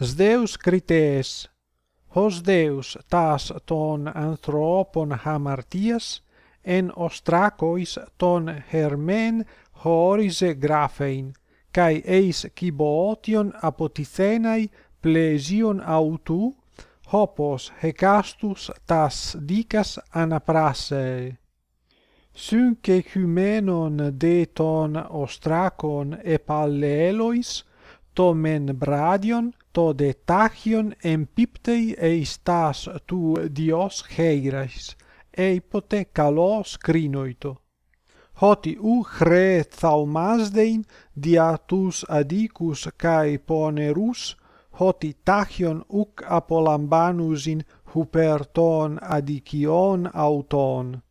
Sdeus crites hos deus tas ton anthropon hamartias en ostracois ton hermen horise graphein kai eis kibotion apotizenai plesion autu hopos hecastus tas dicas anaprasse synche humenon de ton ostracon epallelois το μεν μπράδιον, το δε τάχιον εμπίπτει εις τας του Διός χέιρας, eipote καλός κρίνοητο. Ότι ου χρε θαυμάσδειν δια τους αδίκους καί πονερούς, ότι τάχιον ουκ απολαμβάνουσιν χουπερ των αδικιών αυτών.